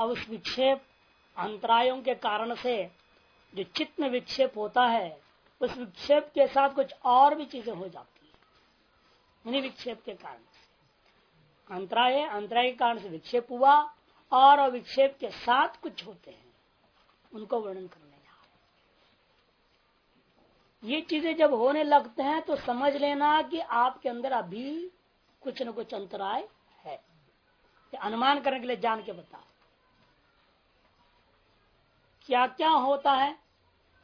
अब उस विक्षेप अंतरायों के कारण से जो चित्त में विक्षेप होता है, उस विक्षेप के साथ कुछ और भी चीज़ें हो जाती है। उन्हीं विक्षेप के कारण से। अंतराय अंतराय के कारण से विक्षेप हुआ और विक्षेप के साथ कुछ होते हैं। उनको वर्णन करने ये चीज़ें जब होने लगते हैं तो समझ लेना कि आपके अंदर अभी कुछ न कुछ अंतराय है। अनुमान करने के लिए जान के बता क्या क्या होता है?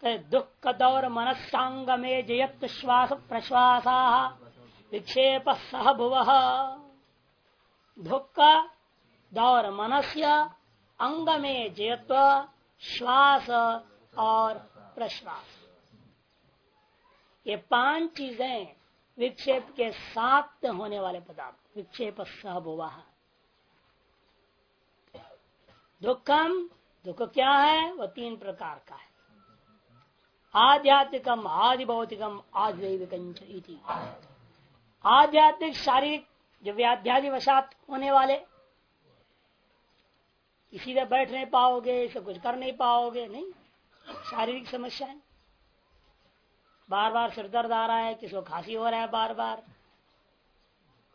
दुख दौर मनसांग में जयत श्वास प्रश्वासा, विक्षेप सह भुव। दुख दौर मनस्य अंग में जयत्व, श्वास और प्रश्वास। ये पाँच चीज़ें विक्षेप के साथ होने वाले पदार्थ, विक्षेप सहबुवा दुखम दुख क्या है? वह तीन प्रकार का है। आध्यात्मिकम आदि भौतिकम आदिक आध्यात्मिक शारीरिक जो व्याध्यादि वशात होने वाले इसी में बैठ नहीं पाओगे इसे कुछ कर नहीं पाओगे, नहीं। शारीरिक समस्या है बार बार सिर दर्द आ रहा है, किसी को खांसी हो रहा है बार बार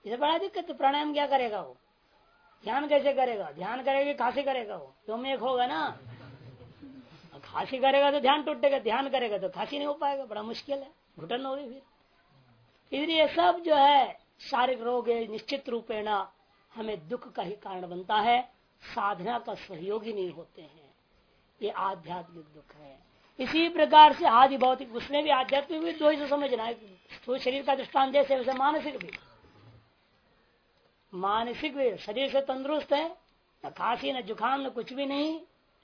इसे बड़ा दिक्कत प्राणायाम क्या करेगा वो? ध्यान कैसे करेगा? ध्यान करेगा, खांसी करेगा वो। तुम एक होगा ना? खांसी करेगा तो ध्यान टूटेगा, ध्यान करेगा तो खांसी नहीं हो पाएगा, बड़ा मुश्किल है, घुटन होगी फिर। इसलिए सब जो है, शारीरिक रोग निश्चित रूपेण हमें दुख का ही कारण बनता है, साधना का सहयोगी नहीं होते हैं। ये आध्यात्मिक दुख है। इसी प्रकार से आदि भौतिक, उसमें भी आध्यात्मिक भी, दो ही समझना है। तो शरीर का दृष्टान जैसे, वैसे मानसिक भी। मानसिक शरीर से तंदुरुस्त है, न खांसी, न जुकाम, न कुछ भी नहीं,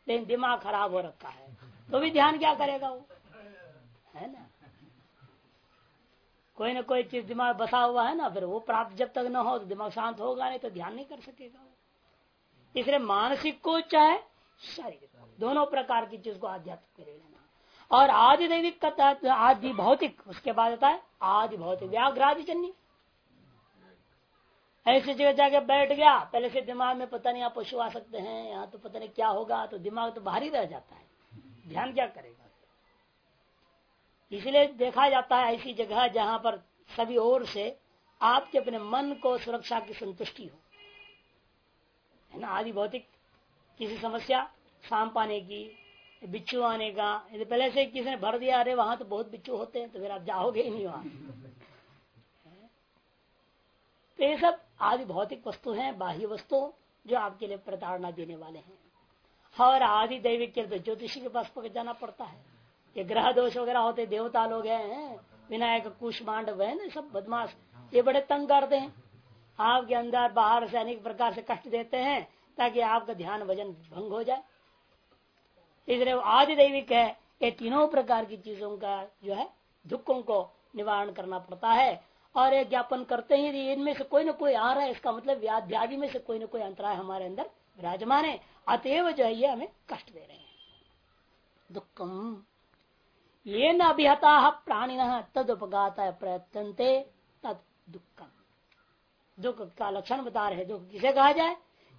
लेकिन दिमाग खराब हो रखा है। तो भी ध्यान क्या करेगा वो? है ना? कोई ना कोई चीज़ दिमाग बसा हुआ है ना, फिर वो प्राप्त जब तक न हो तो दिमाग शांत होगा, नहीं तो ध्यान नहीं कर सकेगा वो। इसलिए मानसिक को चाहे शारीरिक दोनों प्रकार की चीज़ को आध्यात्मिक कर लेना। और आदि दैविक आदि भौतिक, उसके बाद होता है आदि भौतिक व्याघ्रादि जन्य ऐसी जगह जाके बैठ गया। पहले से दिमाग में पता नहीं आप पशु आ सकते हैं, यहाँ तो पता नहीं क्या होगा तो दिमाग तो बाहर ही रह जाता है। ध्यान क्या करेगा? इसलिए देखा जाता है ऐसी जगह जहाँ पर सभी ओर से आपके अपने मन को सुरक्षा की संतुष्टि हो। है ना? आदि भौतिक किसी समस्या शाम पाने की बिच्छू आने का यदि पहले से किसी ने भर दिया, अरे वहाँ तो बहुत बिच्छू होते हैं तो फिर आप जाओगे ही नहीं वहाँ। तो ये सब आदि भौतिक वस्तु हैं, बाह्य वस्तु, जो आपके लिए प्रताड़ना देने वाले हैं। और आदि दैविक के तो ज्योतिषी के पास पकड़ जाना पड़ता है। ये ग्रह दोष वगैरह होते, देवता लोग हैं विनायक, कुश, मांडव, है ना सब बदमाश। ये बड़े तंग करते हैं। आपके अंदर बाहर से अनेक प्रकार से कष्ट देते हैं, ताकि आपका ध्यान वज़न भंग हो जाए। इसलिए आदि दैविक है, ये तीनों प्रकार की चीज़ों का जो है, दुखों को निवारण करना पड़ता है। और ये ज्ञापन करते ही इनमें से कोई ना कोई आ रहा है, इसका मतलब व्याध्यादि में से कोई ना कोई अंतराय हमारे अंदर विराजमान है। अतएव जो है, ये हमें कष्ट दे रहे हैं। दुखम। ये न अभिहता प्राणी तद उपगाता प्रयत्न तद दुखम। दुख का लक्षण बता रहे दुख किसे कहा जाए?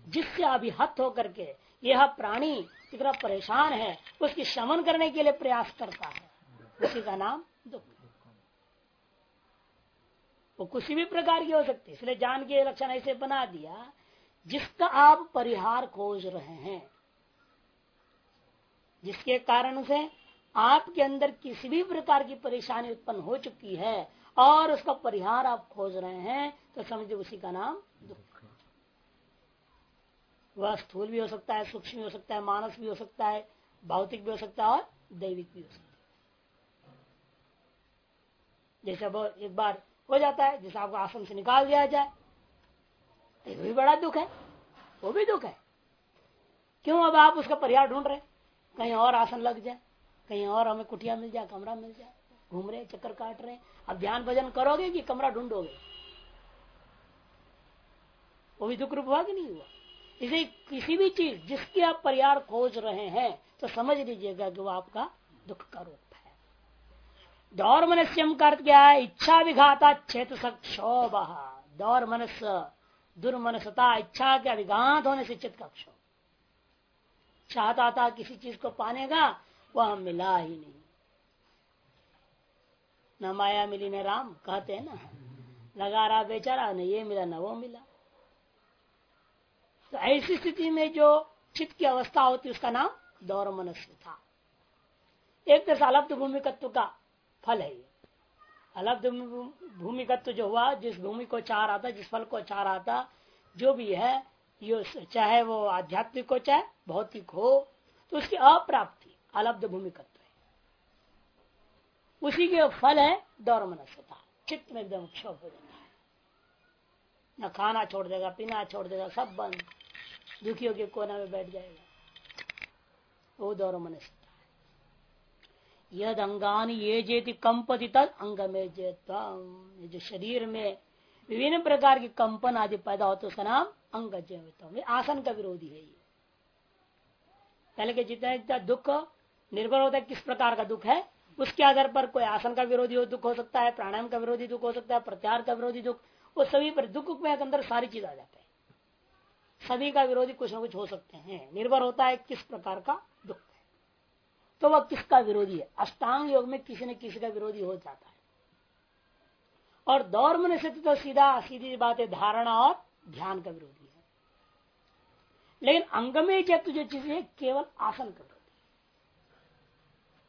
जिससे अभिहत होकर के यह प्राणी इतना परेशान है, उसकी शमन करने के लिए प्रयास करता है। उसी का नाम दुख वो किसी भी प्रकार की हो सकती है। इसलिए जान के लक्षण ऐसे बना दिया, जिसका आप परिहार खोज रहे हैं। जिसके कारण से आपके अंदर किसी भी प्रकार की परेशानी उत्पन्न हो चुकी है और उसका परिहार आप खोज रहे हैं तो समझिए उसी का नाम दुख। वह स्थूल भी हो सकता है, सूक्ष्म भी हो सकता है, मानस भी हो सकता है, भौतिक भी हो सकता है और दैविक भी हो सकता है। जैसे एक बार हो जाता है, जैसे आपको आश्रम से निकाल दिया जाए। तो भी बड़ा दुख है, वो भी दुख है। क्यों अब आप उसका परिहार ढूंढ रहे कहीं और आसन लग जाए, कहीं और हमें कुटिया मिल जाए, कमरा मिल जाए, घूम रहे चक्कर काट रहे अब ध्यान भजन करोगे कि कमरा ढूंढोगे? वो भी दुख रूप हुआ कि नहीं हुआ? इसे किसी भी चीज़ जिसके आप परिहार खोज रहे हैं तो समझ लीजिएगा कि वो आपका दुख का रूप दौर मनस्यम का अर्थ क्या है इच्छा विघाता चेत क्षोभ दौर मनस दुर्मनसता इच्छा के अभिघात होने से चित्त का क्षोभ चाहता था किसी चीज़ को पाने का वह मिला ही नहीं। न माया मिली, न राम, कहते हैं ना। लगा रहा बेचारा, न ये मिला, न वो मिला। तो ऐसी स्थिति में जो चित्त की अवस्था होती, उसका नाम दौर मनस्य था। एक तरह अलब्ध भूमिकत्व का फल है अलब्ध भूमिकत्व जो हुआ, जिस भूमि को चाह रहा था, जिस फल को चाह रहा था, जो भी है, ये चाहे वो आध्यात्मिक हो, चाहे भौतिक हो तो उसकी अप्राप्ति, अलब्ध भूमिकत्व है। उसी के फल है दौर मनस्यता चित्त में एकदम क्षोभ हो जाता है। न खाना छोड़ देगा, पीना छोड़ देगा, सब बंद। दुखियों के कोने में बैठ जाएगा। वो दौर मनस्यता यद अंगान ये जेति कंपति तद अंग में जो शरीर में विभिन्न प्रकार के कंपन आदि पैदा होते उसका नाम अंग जैवित आसन का विरोधी है ये। पहले के जितना दुख निर्भर होता है, किस प्रकार का दुख है, उसके आधार पर कोई आसन का विरोधी हो, दुख हो सकता है, प्राणायाम का विरोधी दुख हो सकता है, प्रत्याहार का विरोधी दुख, वो सभी पर दुख में अंदर सारी चीज़ आ जाते हैं। सभी का विरोधी कुछ ना कुछ हो सकते हैं। निर्भर होता है किस प्रकार का दुख। तो वह किसका विरोधी है? अष्टांग योग में किसी न किसी का विरोधी हो जाता है। और दौर मन से तो सीधा सीधी बात है धारणा और ध्यान का विरोधी है। लेकिन अंग में जब जो चीज़ है, केवल आसन का विरोधी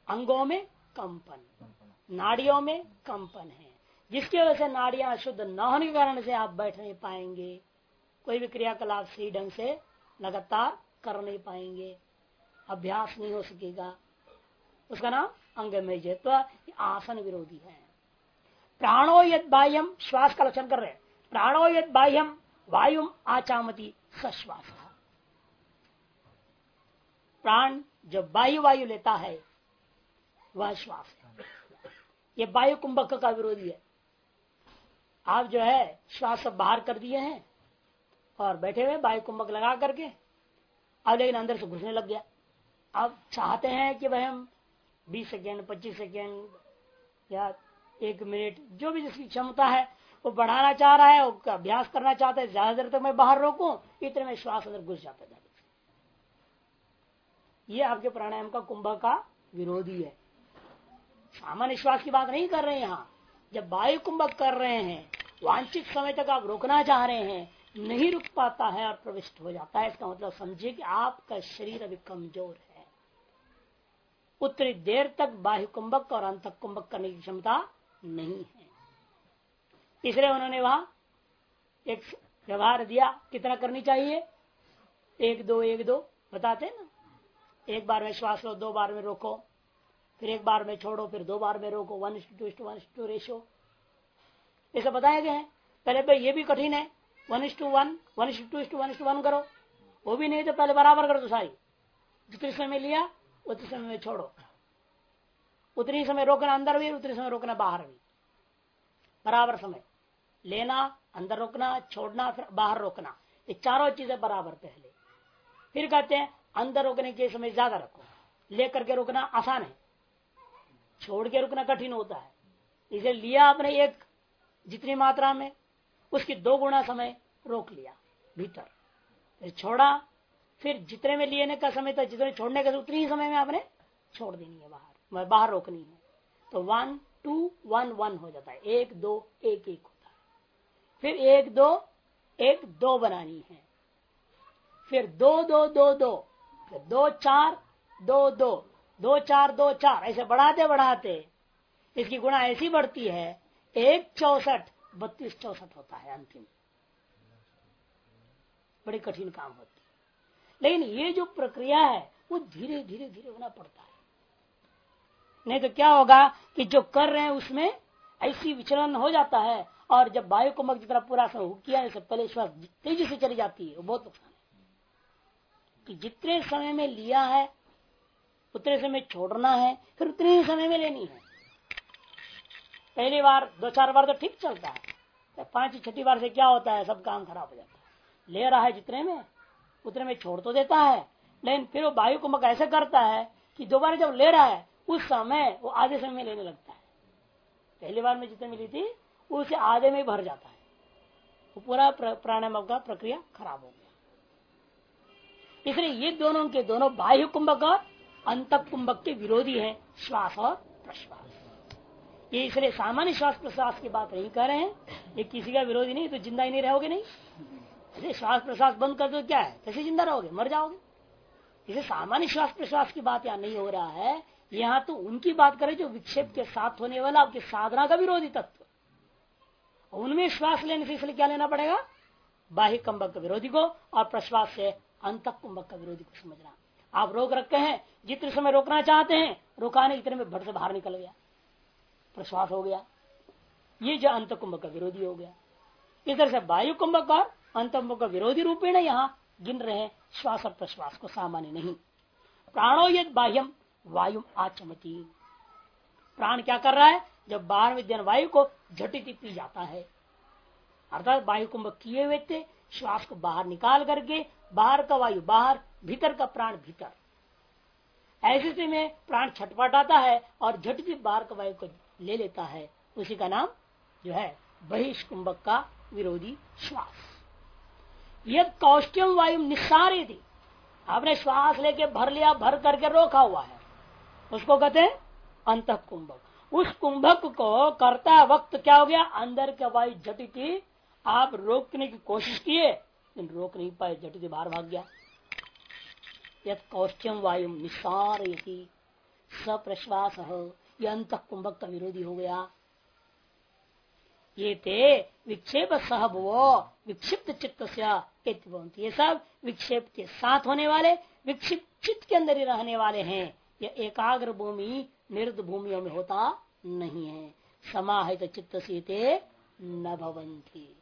अंगों में कंपन, नाड़ियों में कंपन है। जिसकी वजह से नाड़ियाँ शुद्ध न होने के कारण से आप बैठ नहीं पाएँगे। कोई भी क्रियाकलाप सही ढंग से लगातार कर नहीं पाएँगे। अभ्यास नहीं हो सकेगा। उसका नाम अंग में जत्व आसन विरोधी है। प्राणो यद बाह्यम श्वास का लक्षण कर रहे प्राणो यद बाह्यम वायु आचामती सश्वास प्राण जब वायु वायु लेता है, वह श्वास ये वायु कुंभक का विरोधी है। आप जो है, श्वास सब बाहर कर दिए हैं और बैठे हुए वायु कुंभक लगा करके। अब लेकिन अंदर से घुसने लग गया। अब चाहते हैं कि वह हम 20 सेकेंड 25 सेकेंड या एक मिनट, जो भी जिसकी क्षमता है, वो बढ़ाना चाह रहा है अभ्यास करना चाहता है, ज़्यादा देर तक मैं बाहर रोकू, इतने में श्वास अंदर घुस जाता है। ये आपके प्राणायाम का कुंभ का विरोधी है। सामान्य श्वास की बात नहीं कर रहे यहाँ। जब वायु कुंभक कर रहे हैं, वांछित समय तक आप रोकना चाह रहे हैं, नहीं रुक पाता है और प्रविष्ट हो जाता है। इसका मतलब समझिए कि आपका शरीर अभी कमज़ोर है। उतनी देर तक बाह्य कुंभक और अंत कुंभक करने की क्षमता नहीं है। इसलिए उन्होंने वहाँ एक व्यवहार दिया, कितना करनी चाहिए? एक दो एक दो, बताते ना? एक बार में श्वास लो, दो बार में रोको, फिर एक बार में छोड़ो, फिर दो बार में रोको one two two one two ratio ऐसा बताया गया है। पहले भाई, ये भी कठिन है। One is to one one is to two one is to one करो। वो भी नहीं तो पहले बराबर कर दो सारी जितने समय लिया उतने समय में छोड़ो। उतनी समय रोकना अंदर भी उतनी समय रोकना बाहर भी। बराबर समय। लेना, अंदर रोकना, छोड़ना, फिर बाहर रोकना। ये चारों चीज़ें बराबर पहले। फिर कहते हैं, अंदर रोकने के समय ज़्यादा रखो। लेकर के रुकना आसान है। छोड़ के रुकना कठिन होता है। इसे लिया आपने एक, जितनी मात्रा में, उसकी दो गुना समय रोक लिया। भीतर। छोड़ा फिर जितने में लेने का समय था, जितने छोड़ने का, उतनी ही समय में आपने छोड़ देनी है बाहर। बाहर रोकनी है। तो वन टू वन वन हो जाता है। एक, दो, एक एक होता है। फिर एक, दो एक, दो बनानी है। फिर दो दो दो दो। फिर दो, चार, दो दो। दो, चार दो, चार। ऐसे बढ़ाते बढ़ाते। इसकी गुणा ऐसी बढ़ती है, एक, चौसठ, बत्तीस, चौसठ होता है अंतिम। बड़ी कठिन काम होती है। लेकिन ये जो प्रक्रिया है, वो धीरे धीरे धीरे होना पड़ता है। नहीं तो क्या होगा कि जो कर रहे हैं उसमें ऐसी विचलन हो जाता है और जब वायु कुंभक जितना पूरा किया जैसे पहले श्वास तेज़ी से चली जाती है बहुत नुकसान है। कि जितने समय में लिया है, उतने समय छोड़ना है, फिर उतने ही समय में लेनी है। पहली बार, दो चार बार तो ठीक चलता है तो पाँच छठी बार से क्या होता है, सब काम खराब हो जाता है। ले रहा है जितने में उतने में छोड़ तो देता है। लेकिन फिर वो वायु कुंभक ऐसे करता है कि दोबारा जब ले रहा है, उस समय वो आधे समय में लेने लगता है। पहली बार में जितने मिली थी, उसे आधे में भर जाता है। वो पूरा प्राणायाम का प्रक्रिया खराब हो गया। इसलिए ये दोनों के दोनों बाह्य कुंभक और अंत कुंभक के विरोधी है, श्वास और प्रश्वास। ये इसलिए सामान्य श्वास प्रश्वास की बात नहीं कर रहे हैं। ये किसी का विरोधी नहीं तो ज़िंदा ही नहीं रहोगे नहीं। श्वास प्रश्वास बंद कर दो, क्या है? कैसे ज़िंदा रहोगे, मर जाओगे। इसे सामान्य श्वास प्रश्वास की बात यहाँ नहीं हो रहा है। यहाँ तो उनकी बात करें जो विक्षेप के साथ होने वाला आपकी साधना का विरोधी तत्व। उनमें श्वास लेने से इसलिए क्या लेना पड़ेगा? बाह्य कंबक का विरोधी को और प्रश्वास से अंत कुंभक का विरोधी को समझना। आप रोक रखे हैं, जितने समय रोकना चाहते हैं, रोकाने इतने में भट से बाहर निकल गया। प्रश्वास हो गया। ये जो अंत कुंभ का विरोधी हो गया। इधर से वायु कुंभक और अंत कुंभ का विरोधी रूपेण यहाँ गिन रहे श्वास और प्रश्वास को सामान्य नहीं। प्राणो यद बाह्यम वायु आचमती। प्राण क्या कर रहा है? जब बाहर विद्यमान वायु को झटिति पी जाता है। अर्थात वायु कुंभ किए हुए थे, श्वास को बाहर निकाल करके, बाहर का वायु बाहर, भीतर का प्राण भीतर। ऐसे स्थिति में प्राण छटपटाता है और झटती बाहर का वायु को ले लेता है। उसी का नाम जो है बहिष्कुंभक का विरोधी श्वास। यद कौष्टम वायु निस्सारे थी। आपने श्वास लेके भर लिया, भर करके रोका हुआ है। उसको कहते हैं अंत कुंभक उस कुंभक को करता वक्त क्या हो गया? अंदर के वायु झटी आप रोकने की कोशिश किए, लेकिन रोक नहीं पाए झटी बाहर भाग गया। यद कौष्टम वायु निस्सार सप्रश्वास हो यह अंत कुंभक का विरोधी हो गया। ये थे विक्षेप सहभवो विक्षिप्त चित्त से ये सब विक्षेप के साथ होने वाले विक्षिप्त चित्त के अंदर ही रहने वाले हैं यह एकाग्र भूमि निर्द भूमियों में होता नहीं है। समाहित चित्त सीते न भवंती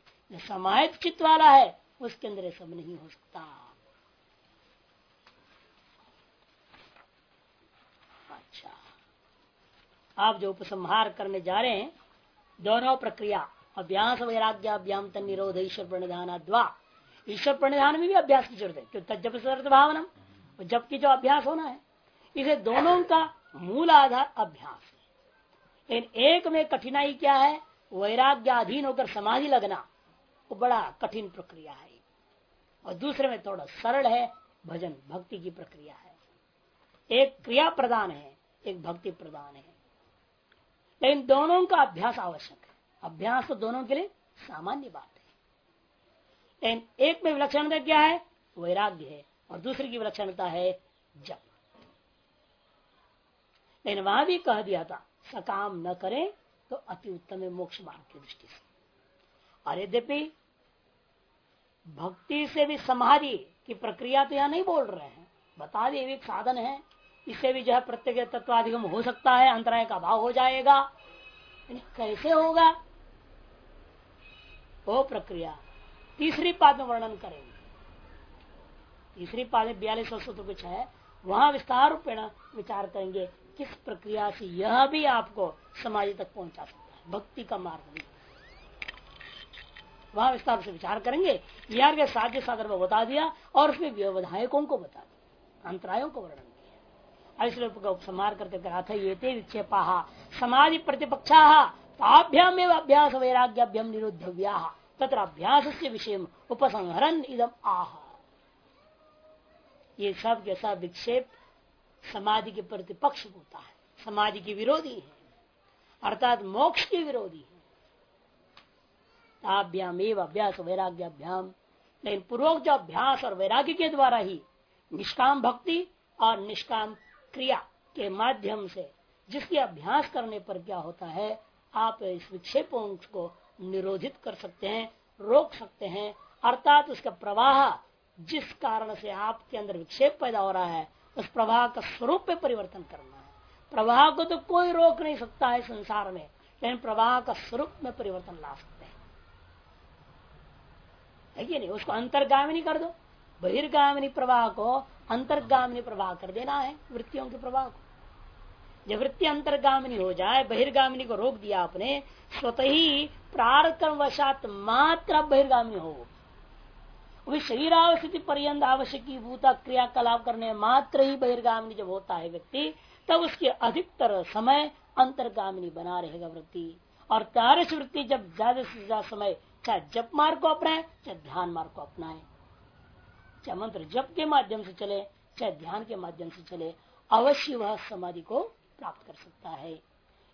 समाहित चित्त वाला है, उसके अंदर सब नहीं हो सकता। अच्छा। आप जो उपसंहार करने जा रहे हैं दोनों प्रक्रिया, अभ्यास वैराग्याभ्याम तन निरोध, ईश्वर प्रणिधान द्वा ईश्वर प्रणिधान में भी अभ्यास की ज़रूरत है, क्यों? सर्द भावना। जबकि जो अभ्यास होना है, इसे दोनों का मूल आधार अभ्यास लेकिन एक में कठिनाई क्या है? वैराग्याधीन होकर समाधि लगना, वो बड़ा कठिन प्रक्रिया है। और दूसरे में थोड़ा सरल है, भजन, भक्ति की प्रक्रिया है। एक क्रिया प्रदान है, एक भक्ति प्रदान है। लेकिन दोनों का अभ्यास आवश्यक है। अभ्यास तो दोनों के लिए सामान्य बात है। लेकिन एक में विलक्षणता क्या है? वैराग्य है। और दूसरी की विलक्षणता है जप। लेकिन वहाँ भी कह दिया था, सकाम न करें तो अति उत्तम है मोक्ष मार्ग की दृष्टि से। और यद्यपि भक्ति से भी समाधि की प्रक्रिया तो यहाँ नहीं बोल रहे हैं। बता दिए एक साधन है इससे भी जो है प्रत्येक तत्वाधिगम हो सकता है, अंतराय का भाव हो जाएगा। कैसे होगा? वो प्रक्रिया। तीसरी पाद में वर्णन करेंगे। तीसरी पाद में बयालीस सूत्र कुछ है, वहाँ विस्तार रूपेण विचार करेंगे किस प्रक्रिया से यह भी आपको समाज तक पहुँचा सकता है, भक्ति का मार्ग भी। वहाँ विस्तार से विचार करेंगे, यार के साध्य सागर में बता दिया और उसमें व्यवधायकों को बता दिया, अंतरायों को वर्णन इसलिए उपसंहार करके कहा था ये ते विक्षेपा। समाधि प्रतिपक्षा ताभ्याम अभ्यास वैराग्याभ्यम निरुद्धव्या। तथा अभ्यास से विषय उपसंहरन इदम आह। ये सब के सब विक्षेप समाधि के प्रतिपक्ष होता है। समाधि की विरोधी है। अर्थात मोक्ष की विरोधी है। ताभ्याम एवं अभ्यास वैराग्याभ्याम लेकिन पूर्वक जो अभ्यास और वैराग्य के द्वारा ही निष्काम भक्ति और निष्काम क्रिया के माध्यम से जिसके अभ्यास करने पर क्या होता है, आप इस विक्षेपों को निरोधित कर सकते हैं, रोक सकते हैं, अर्थात उसका प्रवाह जिस कारण से आपके अंदर विक्षेप पैदा हो रहा है, उस प्रवाह का स्वरूप में परिवर्तन करना है। प्रवाह को तो कोई रोक नहीं सकता है संसार में, लेकिन प्रवाह का स्वरूप में परिवर्तन ला सकते हैं। है कि नहीं? उसको अंतर्गामी कर दो। बहिर्गामिनी प्रवाह को अंतर्गामिनी प्रवाह कर देना है वृत्तियों के प्रवाह को। जब वृत्ति अंतर्गामिनी हो जाए, बहिर्गामिनी को रोक दिया आपने, स्वतः ही प्रार्थम वशात मात्र बहिर्गामिनी हो। वही शरीर आवश्यक पर्यंत आवश्यक भूता क्रियाकलाप करने मात्र ही बहिर्गामिनी जब होता है व्यक्ति, तब उसके अधिकतर समय अंतर्गामिनी बना रहेगा वृत्ति। और तारस वृत्ति जब ज़्यादा से ज़्यादा समय चाहे जप मार्ग को अपनाए, चाहे ध्यान मार्ग को अपनाए। चाहे मंत्र जप के माध्यम से चले, चाहे ध्यान के माध्यम से चले, अवश्य वह समाधि को प्राप्त कर सकता है।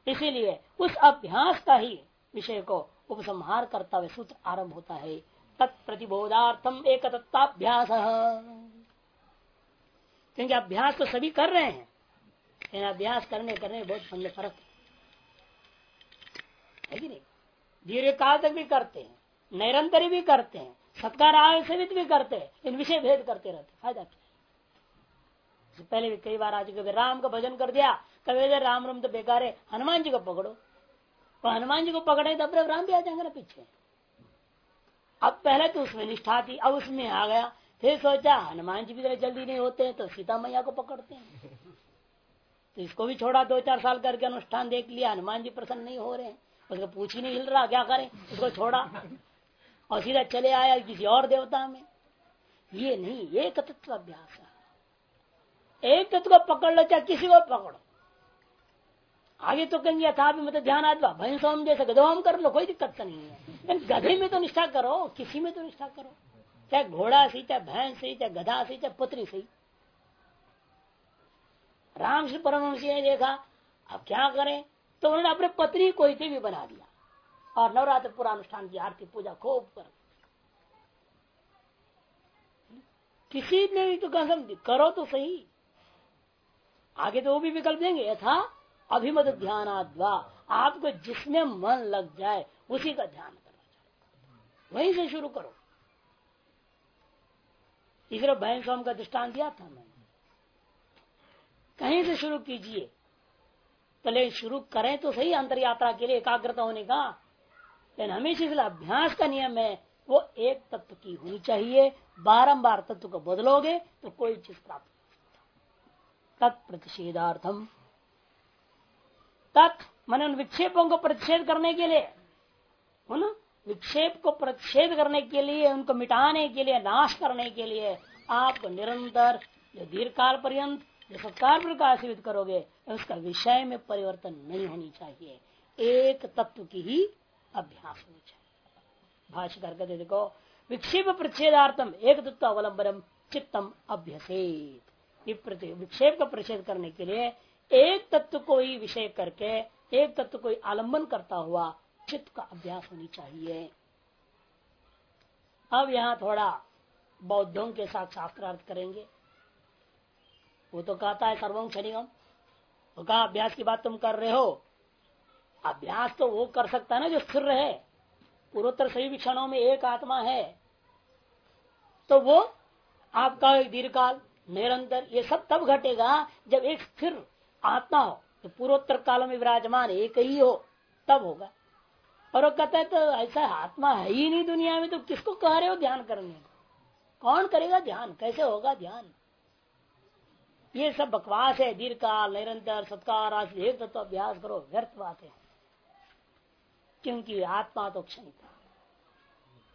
इसीलिए उस अभ्यास का ही विषय को उपसंहार करता हुए सूत्र आरंभ होता है। तत्प्रतिबोधार्थम एक तत्ताभ्यास क्योंकि अभ्यास तो सभी कर रहे हैं, लेकिन अभ्यास करने करने बहुत फ़र्क है। कि नहीं? दीर्घ काल तक भी करते हैं, निरंतर भी करते हैं सत्कार आयोजित भी करते इन विषय भेद करते रहते फ़ायदा क्या? पहले भी कई बार आज कभी राम का भजन कर दिया, कभी राम राम तो बेकार है, हनुमान जी को पकड़ो। तो हनुमान जी को पकड़े तो अपने राम भी आ जाएँगे ना पीछे। अब पहले तो उसमें निष्ठा थी, अब उसमें आ गया। फिर सोचा, हनुमान जी भी तरह जल्दी नहीं होते तो सीता मैया को पकड़ते हैं। तो इसको भी छोड़ा दो चार साल करके अनुष्ठान देख लिया, हनुमान जी प्रसन्न नहीं हो रहे हैं। उसको पूछ ही नहीं हिल रहा, क्या करें? उसको छोड़ा। और सीधा चले आया किसी और देवता में। ये नहीं एक तत्व अभ्यास है एक तत्व को पकड़ लो, चाहे किसी को पकड़ो। आगे तो कहेंगे था भी मतलब ध्यान आदवा भैंस सोम जैसे गधोम कर लो, कोई दिक्कत तो नहीं है। लेकिन गधे में तो निष्ठा करो, किसी में तो निष्ठा करो। चाहे घोड़ा सी चाहे भैंस सी चाहे गधा सी चाहे पुत्री सही। राम श्री परमहंस ने देखा, अब क्या करें? तो उन्होंने अपने पत्नी कोई भी बना दिया। और नवरात्र पूरा अनुष्ठान की आरती पूजा खूब कर। किसी ने भी तो कसम करो तो सही। आगे तो वो भी विकल्प देंगे, यथा अभिमत ध्यान आपको जिसमें मन लग जाए, उसी का ध्यान करना चाहिए। वहीं से शुरू करो। इसलिए बहन स्वाम का दृष्टान दिया था मैंने। कहीं से शुरू कीजिए। पहले शुरू करें तो सही अंतर यात्रा के लिए एकाग्रता होने का लेकिन हमेशा इसलिए अभ्यास का नियम है, वो एक तत्व की होनी चाहिए। बारंबार तत्व को बदलोगे तो कोई चीज़ प्राप्त तत्प्रतिषेधार्थम तत् मन उन विक्षेपों को प्रतिषेध करने के लिए। हो ना? विक्षेप को प्रतिषेध करने के लिए, उनको मिटाने के लिए, नाश करने के लिए आप निरंतर, जो दीर्घ काल पर्यंत, जो सत्कार प्रकाशित करोगे, उसका विषय में परिवर्तन नहीं होनी चाहिए। एक तत्व की ही अभ्यास होनी चाहिए। भाष्यकार कहते देखो, विक्षेप प्रतिषेधार्थम एक तत्व अवलंबन चित्तम अभ्यसेत। विक्षेप का प्रतिषेध करने के लिए एक तत्व को ही विषय करके, एक तत्व को आलंबन करता हुआ चित्त का अभ्यास होनी चाहिए। अब यहाँ थोड़ा बौद्धों के साथ शास्त्रार्थ करेंगे। वो तो कहता है सर्वम क्षणिगम कहा, अभ्यास की बात तुम कर रहे हो अभ्यास तो वो कर सकता है ना जो स्थिर रहे। पूर्वोत्तर सभी क्षणों में एक आत्मा है। तो वो आपका दीर्घकाल, निरंतर, ये सब तब घटेगा जब एक स्थिर आत्मा हो। तो पूर्वोत्तर कालों में विराजमान एक ही हो, तब होगा। और वो कहता है तो ऐसा आत्मा है ही नहीं दुनिया में तो किसको कह रहे हो ध्यान करने? को कौन करेगा ध्यान? कैसे होगा ध्यान? ये सब बकवास है, दीर्घकाल, निरंतर, सत्कार तत्व अभ्यास करो, व्यर्थ बात है। क्योंकि आत्मा तो क्षणिक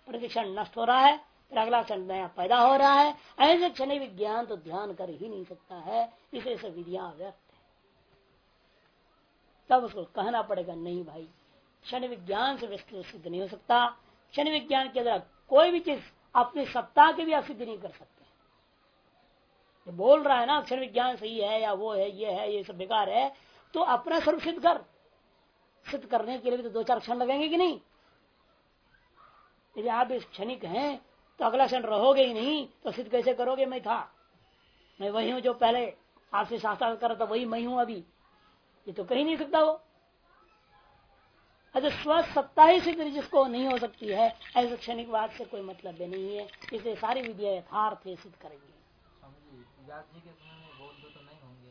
प्रतिक्षण नष्ट हो रहा है, फिर अगला क्षण नया पैदा हो रहा है। ऐसे क्षण विज्ञान तो ध्यान कर ही नहीं सकता है इसे सब विधियाँ व्यर्थ है। तब उसको कहना पड़ेगा, नहीं भाई, क्षण विज्ञान से विस्तृत सिद्ध नहीं हो सकता। क्षण विज्ञान के द्वारा कोई भी चीज़ अपनी सत्ता के भी असिद्ध नहीं कर सकते बोल रहा है ना, क्षण विज्ञान सही है या वो है, ये है, ये सब बेकार है तो अपना स्वरूप सिद्ध कर। सिद्ध करने के लिए भी तो दो चार क्षण लगेंगे कि नहीं? यदि आप इस क्षणिक हैं तो अगला क्षण रहोगे ही नहीं तो सिद्ध कैसे करोगे? मैं था। मैं वही हूँ जो पहले आपसे शास्त्र कर रहा था वही मैं हूँ अभी। ये तो कही नहीं सकता वो। अच्छा स्व सत्ता ही सिद्ध जिसको नहीं हो सकती है ऐसे क्षणिक बात से कोई मतलब नहीं है। इसे सारी विद्या यथार्थ सिद्ध करेंगे।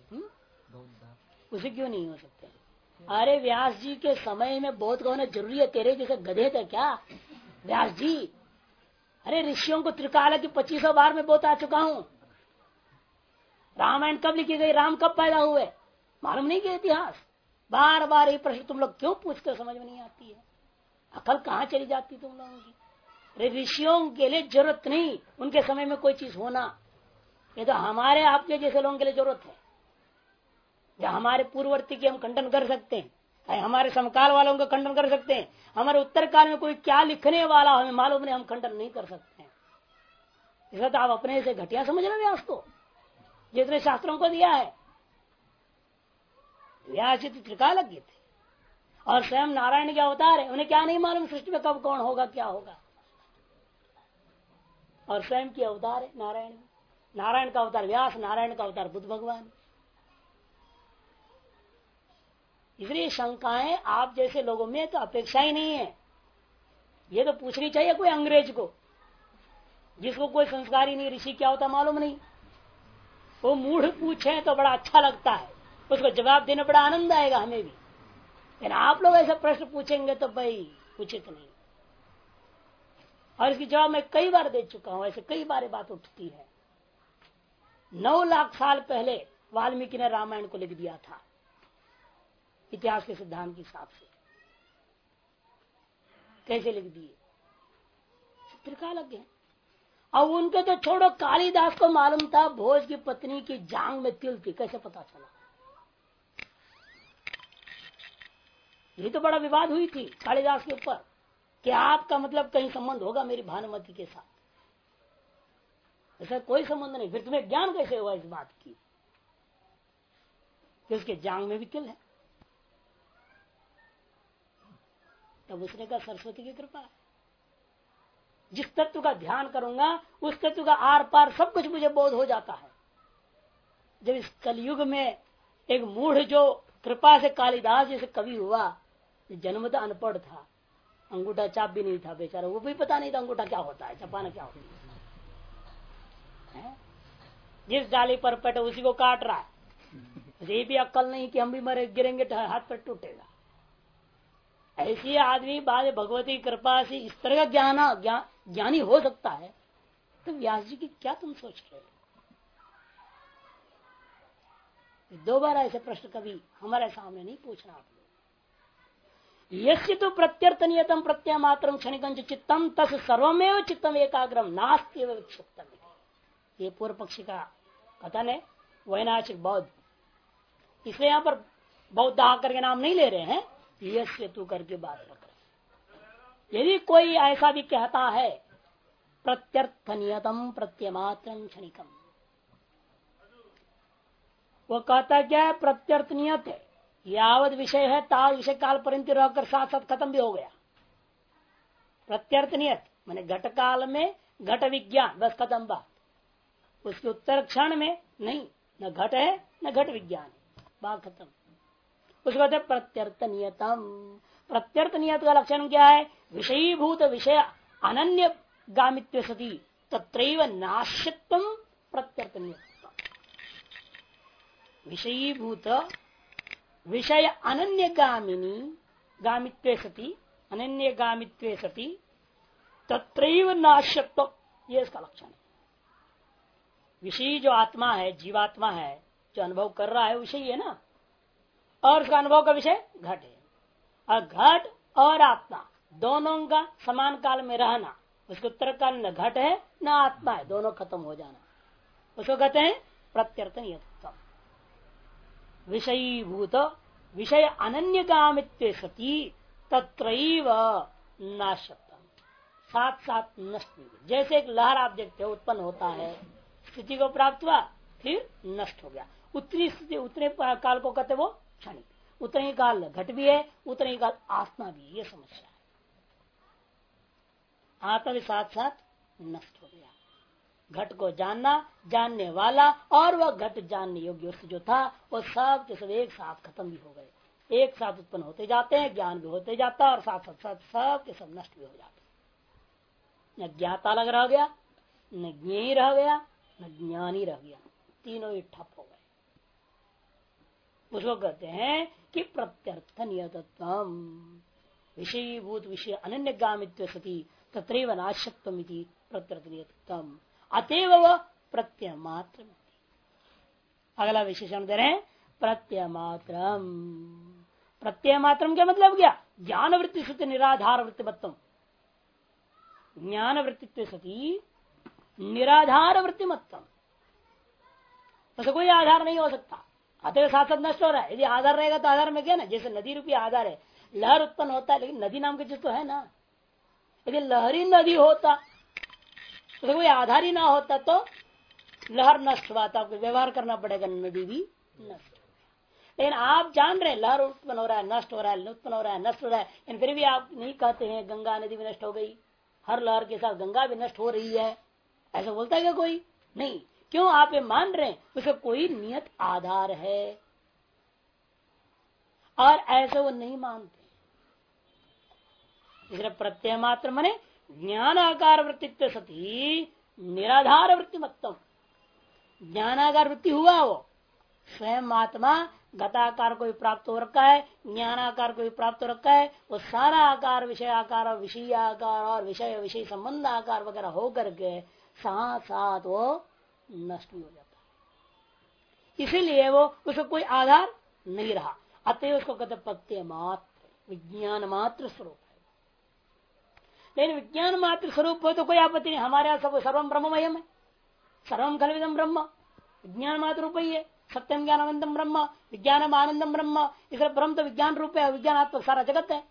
तो हम्म? उसे क्यों नहीं हो सकते? अरे व्यास जी के समय में का होना ज़रूरी है तेरे जैसे गधे थे क्या? व्यास जी, अरे ऋषियों को त्रिकाल की पच्चीसों बार में बहुत आ चुका हूँ। रामायण कब लिखी गई? राम कब पैदा हुए? मालूम नहीं कि इतिहास? बार बार ये प्रश्न तुम लोग क्यों पूछते समझ में नहीं आती है। अकल कहाँ चली जाती तुम लोगों की? ऋषियों के लिए ज़रूरत नहीं, उनके समय में कोई चीज़ होना। ये तो हमारे आपके जैसे लोगों के लिए ज़रूरत है। जो हमारे पूर्ववर्ती की हम खंडन कर सकते हैं हमारे समकाल वालों का खंडन कर सकते हैं, हमारे उत्तर काल में कोई क्या लिखने वाला हमें मालूम नहीं, हम खंडन नहीं कर सकते हैं। तो आप अपने से घटिया समझ रहे व्यास को? जितने शास्त्रों को दिया है। व्यास जी त्रिकालज्ञ थे और स्वयं नारायण के अवतार है, उन्हें क्या नहीं मालूम सृष्टि में कब कौन होगा, क्या होगा। और स्वयं की अवतार है नारायण। नारायण का अवतार व्यास, नारायण का अवतार बुद्ध भगवान। इसलिए शंकाएँ आप जैसे लोगों में तो अपेक्षा ही नहीं है। ये तो पूछनी चाहिए कोई अंग्रेज़ को, जिसको कोई संस्कार ही नहीं, ऋषि क्या होता मालूम नहीं। वो मूढ़ पूछे तो बड़ा अच्छा लगता है। उसको जवाब देने बड़ा आनंद आएगा हमें भी। लेकिन आप लोग ऐसा प्रश्न पूछेंगे तो भाई उचित नहीं। और इसकी जवाब मैं कई बार दे चुका हूँ, ऐसे कई बार बात उठती है। नौ लाख साल पहले वाल्मीकि ने रामायण को लिख दिया था। इतिहास के सिद्धांत के हिसाब से। कैसे लिख दिए? त्रिकालज्ञ है। अब उनके तो छोड़ो, कालिदास को मालूम था भोज की पत्नी की जांग में तिल थी, कैसे पता चला? ये तो बड़ा विवाद हुई थी कालिदास के ऊपर, कि आपका मतलब कहीं संबंध होगा मेरी भानुमति के साथ। ऐसा कोई संबंध नहीं, फिर तुम्हें ज्ञान कैसे हुआ इस बात की? कि उसके जांग में भी तिल है। तब उसने कहा सरस्वती की कृपा। जिस तत्व का ध्यान करूँगा उस तत्व का आर पार सब कुछ मुझे बोध हो जाता है। जब इस कलयुग में एक मूढ़ जो कृपा से कालिदास जैसे कवि हुआ जन्म तो अनपढ़ था अंगूठा चाप भी नहीं था बेचारा वो भी पता नहीं था अंगूठा क्या होता है चपाना क्या होता है। जिस डाली पर पट उसी को काट रहा है। ये भी अक्ल नहीं कि हम भी मरे गिरेंगे तो हाथ पर टूटेगा। ऐसी आदमी बाद भगवती कृपा से इस तरह का ज्ञान, ज्ञानी हो सकता है तो व्यास जी की क्या तुम सोच रहे हो? दो बार ऐसे प्रश्न कभी हमारे सामने नहीं पूछना आप यस्य तो प्रत्यर्थ नियतम प्रत्यय मात्र क्षणिक चित्तम, तस सर्वमेव चित्तम एकाग्रम, नास्ती विक्षिप्तम ये पूर्व पक्षी का कथन है, वैनाशिक बौद्ध। इसलिए यहाँ पर बौद्ध आकर के नाम नहीं ले रहे हैं। यस्य तू करके बात रख यदि कोई ऐसा भी कहता है, प्रत्यर्थ नियतम, प्रत्यमात्र क्षणिकम। वो कहता क्या है प्रत्यर्थ नियत है? यावत विषय है, ताल विषय काल परिंत रहकर साथ साथ खत्म भी हो गया। प्रत्यर्थ नियत, मैंने घट काल में घट विज्ञान, बस खत्म बात। उसके उत्तर क्षण में नहीं, न घट है, न घट विज्ञान है। बात खत्म। उसके बाद प्रत्यर्थ नियतम। प्रत्यर्थ नियत का लक्षण क्या है? विषयीभूत विषय अनन्य गामित्व सती। तत्र नाश्यत्व प्रत्यर्थ नियत विषयीभूत विषय अनन्य गामिनी, गामित्व सती, अनन्य गामित्व सती तत्र नाश्यत्व ये इसका लक्षण है। विषयी जो आत्मा है, जीवात्मा है, जो अनुभव कर रहा है विषय है ना? और उसका अनुभव का विषय घट है। और घट और आत्मा, दोनों का समान काल में रहना, उसके उत्तर काल न घट है, न आत्मा है, दोनों खत्म हो जाना। उसको कहते हैं प्रत्यर्थ विषयीभूत, विषय अनन्य कामित्व सती तत्र साथ साथ नष्ट जैसे एक लहर आप देखते हो, उत्पन्न होता है, स्थिति को प्राप्त हुआ, फिर नष्ट हो गया। उतनी स्थिति, उतने काल को कहते वो क्षणिक उतने ही काल घट भी है, उतने ही काल आत्मा भी ये समस्या है। आत्मा भी साथ साथ नष्ट हो गया। घट को जानना, जानने वाला और वह घट जानने योग्य जो था, वो सब के सब एक साथ खत्म भी हो गए। एक साथ उत्पन्न होते जाते हैं, ज्ञान भी होते जाता है और साथ साथ साथ सब के सब नष्ट भी हो जाते न ज्ञाता अलग रह गया, न ज्ञ रह गया, न ज्ञानी रह गया। तीनों ही ठप हो गए। उसको कहते हैं कि प्रत्यर्थ नियतत्व विषयीभूत विषय अनन्य गामित्व सती तत्र नाशत्व प्रत्यर्थ नियतत्व अतएव वह प्रत्यय मात्र अगला विशेषण दे रहे हैं प्रत्यय मात्र प्रत्यय मात्र क्या मतलब क्या? ज्ञान वृत्ति सत्य निराधार वृत्तिमत्व ज्ञान वृत्तित्व सती निराधार वृत्तिमत्व तो कोई आधार नहीं हो सकता। अतः साथ साथ नष्ट हो रहा है। यदि आधार रहेगा तो आधार में क्या ना, जैसे नदी रूपी आधार है। लहर उत्पन्न होता है, लेकिन नदी नाम की चीज़ तो है ना। यदि लहरी नदी होता तो कोई आधार ही ना होता तो लहर नष्ट हुआ तो आपको व्यवहार करना पड़ेगा, नदी भी नष्ट लेकिन आप जान रहे लहर उत्पन्न हो रहा है, नष्ट हो रहा है, उत्पन्न हो रहा है, नष्ट हो रहा है, लेकिन फिर भी आप नहीं कहते हैं, गंगा नदी भी नष्ट हो गई। हर लहर के साथ गंगा भी नष्ट हो रही है। ऐसा बोलता है क्या कोई? नहीं। क्यों आप ये मान रहे हैं? उसका कोई नियत आधार है। और ऐसे वो नहीं मानते। इसलिए प्रत्यय मात्र मने ज्ञान आकार वृत्तित्व सती निराधार वृत्ति मतम ज्ञानाकार वृत्ति हुआ वो। स्वयं आत्मा घटाकार को भी प्राप्त हो रखा है, ज्ञानाकार को भी प्राप्त हो रखा है, वो सारा आकार, विषय आकार और विषय आकार और विषय विषय संबंध आकार वगैरह होकर के साथ साथ वो नष्ट हो जाता। है इसीलिए वो, उसको कोई आधार नहीं रहा। अतः उसको कहते पत्य मात्र, विज्ञान मात्र स्वरूप है। लेकिन विज्ञान मात्र स्वरूप हो तो कोई आपत्ति नहीं। हमारे यहाँ सब सर्वम ब्रह्ममयम है। सर्वम खलविदम ब्रह्म। विज्ञान मात्र रूप ही है। सत्यम ज्ञान आनंदम ब्रह्म। विज्ञान आनंदम ब्रह्म। इसलिए ब्रह्म तो विज्ञान रूप है, विज्ञान आत्म सारा जगत है।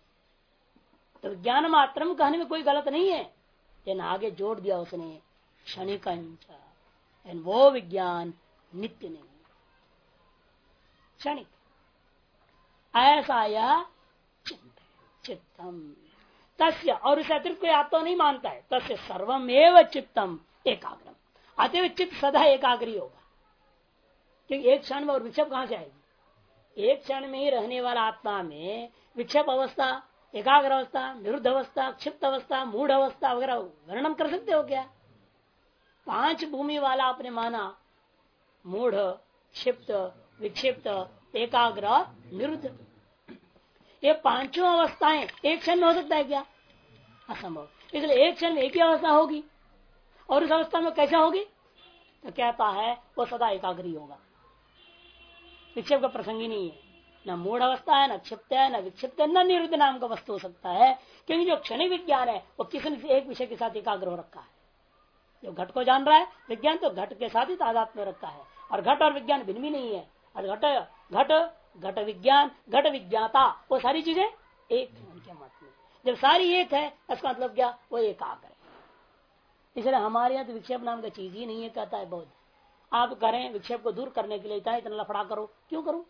तो विज्ञान मात्रम कहने में कोई गलत नहीं है। लेकिन आगे जोड़ दिया उसने, क्षणिक वो विज्ञान नित्य नहीं क्षणिक ऐसा यह चित्त चित्तम तस्य और उसे अतिरिक्त कोई आत्मा नहीं मानता है तस्य सर्वमेव चित्तम एकाग्रम अतव चित्त सदा एकाग्री होगा क्योंकि एक क्षण में और विक्षेप कहाँ से आएगी एक क्षण में ही रहने वाला आत्मा में विक्षेप अवस्था एकाग्र अवस्था निरुद्ध अवस्था क्षिप्त अवस्था मूढ़ अवस्था वगैरह वर्णन कर सकते हो क्या पाँच भूमि वाला आपने माना। मूढ़, क्षिप्त, विक्षिप्त, एकाग्र, निरुद्ध। ये पाँचों अवस्थाएँ एक क्षण में हो सकता है क्या? असंभव। इसलिए एक क्षण एक ही अवस्था होगी। और उस अवस्था में कैसा होगी? तो कहता है, वो सदा एकाग्री होगा। विक्षेप का प्रसंग ही नहीं है। न मूढ़ अवस्था है, न क्षिप्त है, न विक्षिप्त है, न निरुद्ध नाम का वस्तु हो सकता है। क्योंकि जो क्षणिक विज्ञान है, वो किसी एक विषय के साथ एकाग्र हो रखा है। जो घट को जान रहा है, विज्ञान तो घट के साथ ही तादात में रखता है। और घट और विज्ञान भिन्न भी नहीं है। और घट घट घट विज्ञान, घट विज्ञाता, वो सारी चीज़ें एक है उनके मत में। जब सारी एक है, इसका मतलब क्या? वो एकाग्र है। इसलिए हमारे यहाँ तो विक्षेप नाम का चीज़ ही नहीं है, कहता है बहुत आप करें, विक्षेप को दूर करने के लिए इतना इतना लफड़ा करो। क्यों करो?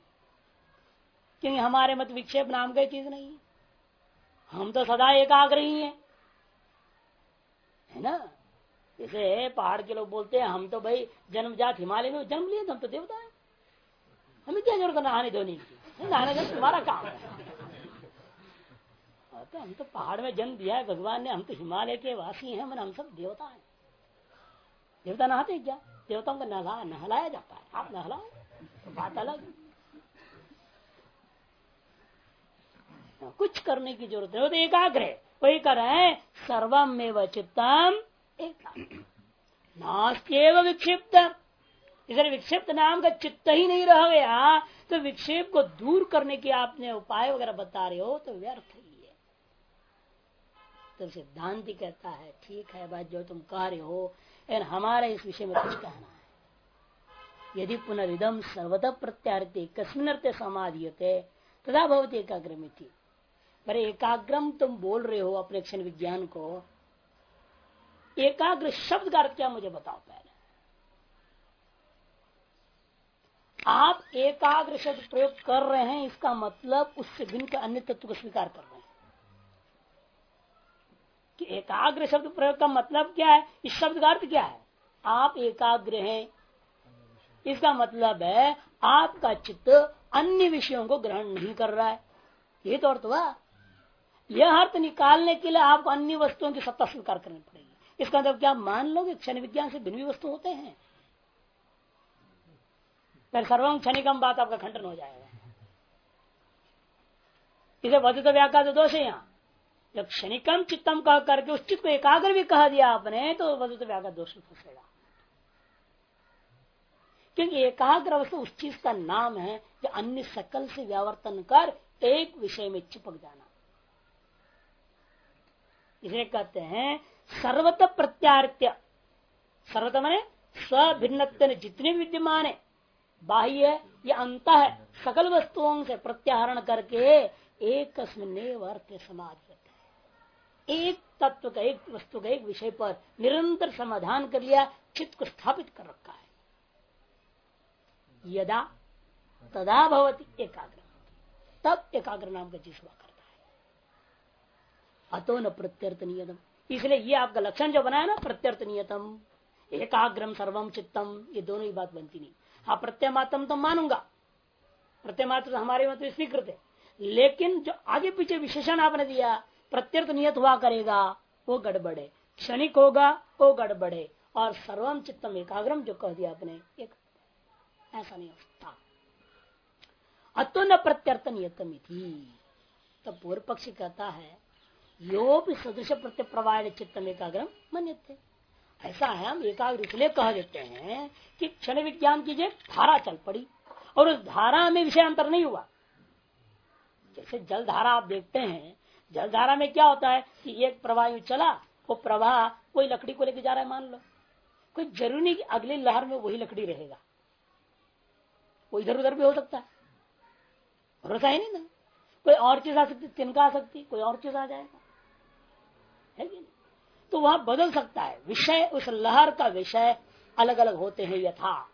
क्योंकि हमारे मत विक्षेप नाम का चीज़ नहीं है। हम तो सदा एकाग्र ही है। है ना? जैसे पहाड़ के लोग बोलते हैं, हम तो भाई जन्मजात हिमालय में, जन्म लिए तो हम तो देवता है। हमें क्या ज़रूरत नहाने धोने की? नहाने धोने तुम्हारा काम है। तो हम तो पहाड़ में जन्म दिया है, भगवान ने, हम तो हिमालय के वासी हैं मन हम सब देवता हैं। देवता नहाते क्या? देवताओं को नहला नहलाया जाता है। आप नहलाओ तो बात अलग कुछ करने की ज़रूरत नहीं, वो तो एकाग्र है। वही कर रहे हैं सर्वम में चित्तम नास्त्यव विक्षिप्त। इधर विक्षिप्त नाम का चित्त ही नहीं रह गया। तो विक्षेप को दूर करने के आपने उपाय वगैरह बता रहे हो तो व्यर्थ ही है। तो सिद्धांति कहता है, ठीक है बात जो तुम कह रहे हो, लेकिन हमारा इस विषय में कुछ कहना है। यदि पुनरिदम सर्वतः प्रत्यारते कस्मिन अर्थ समाधियते तथा बहुत एकाग्र में थी पर एकाग्रम तुम बोल रहे हो अपने विज्ञान को एकाग्र शब्द का अर्थ क्या मुझे बताओ पहले। आप एकाग्र शब्द प्रयोग कर रहे हैं, इसका मतलब उससे भिन्न के अन्य तत्व को स्वीकार कर रहे हैं। कि एकाग्र शब्द प्रयोग का मतलब क्या है? इस शब्द का अर्थ क्या है? आप एकाग्र हैं। इसका मतलब है, आपका चित्त अन्य विषयों को ग्रहण नहीं कर रहा है। ये तो अर्थ हुआ। यह अर्थ निकालने के लिए आपको अन्य वस्तुओं की सत्ता स्वीकार करनी पड़ेगी। इसका मतलब क्या मान लो कि क्षण विज्ञान से भिन्न वस्तु होते हैं? फिर सर्वम क्षणिकम बात आपका खंडन हो जाएगा। इसे वधित व्याख्या तो दोष है यहाँ। जब क्षणिकम चित्तम कह करके उस चित्त को एकाग्र भी कह दिया आपने तो वधित व्याख्या दोष फंसेगा। क्योंकि एकाग्र अवस्था उस चीज़ का नाम है जो अन्य सकल से व्यावर्तन कर एक विषय में चिपक जाना। इसे कहते हैं सर्वत प्रत्यार्त्य। सर्वत मने स्विन्न जितने विद्यमान है, बाह्य है, या अंत है, सकल वस्तुओं से प्रत्याहरण करके एक अर्थ समाज एक तत्व का, एक वस्तु का, एक विषय पर निरंतर समाधान कर लिया, चित्त को स्थापित कर रखा है। यदा, तदा भवती एकाग्र। तब एकाग्र नाम का हुआ करता है। अतो न प्रत्यर्थ नियतम। इसलिए ये आपका लक्षण जो बनाया ना प्रत्यर्थ नियतम एकाग्रम सर्वम चित्तम, ये दोनों ही बात बनती नहीं। हाँ प्रत्यमात्म तो मानूँगा। प्रत्यमात्र तो हमारे मत स्वीकृत है। लेकिन जो आगे पीछे विशेषण आपने दिया प्रत्यर्थ नियत हुआ करेगा, वो गड़बड़े क्षणिक होगा, वो गड़बड़े और सर्वम चित्तम एकाग्रम जो कह दिया आपने, एक ऐसा नहीं होता अतो प्रत्यर्थ नियतम तो पूर्व पक्षी कहता है सदृश प्रत्य प्रवाह चित्तम एकाग्रम ऐसा है, हम एकाग्र इसलिए कह देते हैं कि क्षण विज्ञान की धारा चल पड़ी, और उस धारा में विषय अंतर नहीं हुआ। जैसे जल धारा आप देखते हैं, जल धारा में क्या होता है कि एक प्रवाह चला, वो प्रवाह कोई लकड़ी को लेके जा रहा है, मान लो। कोई ज़रूरी नहीं कि अगली लहर में वही लकड़ी रहेगा। वो इधर उधर भी हो सकता है। भरोसा है नहीं ना। कोई और चीज़ आ सकती, तिनका आ सकती, कोई और चीज़ आ जाएगा। है कि तो वह बदल सकता है। विषय, उस लहर का विषय अलग अलग होते हैं यथा।